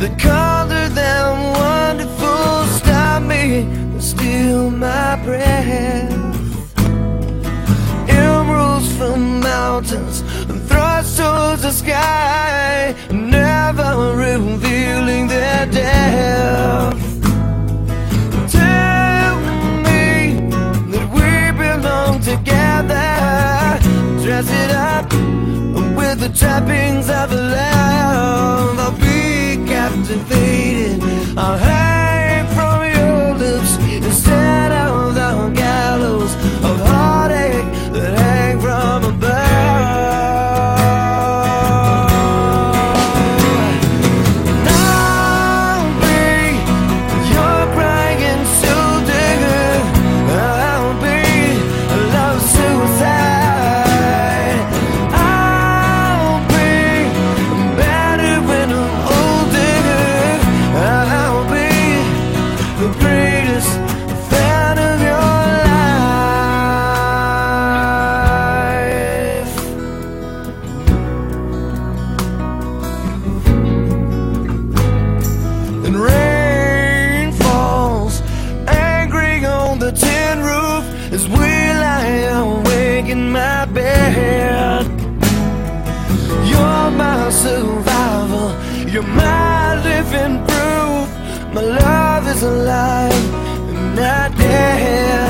The color than wonderful stop me and steal my breath. Emeralds from mountains and thrust towards the sky, never revealed. You're my living proof. My love is alive and not dead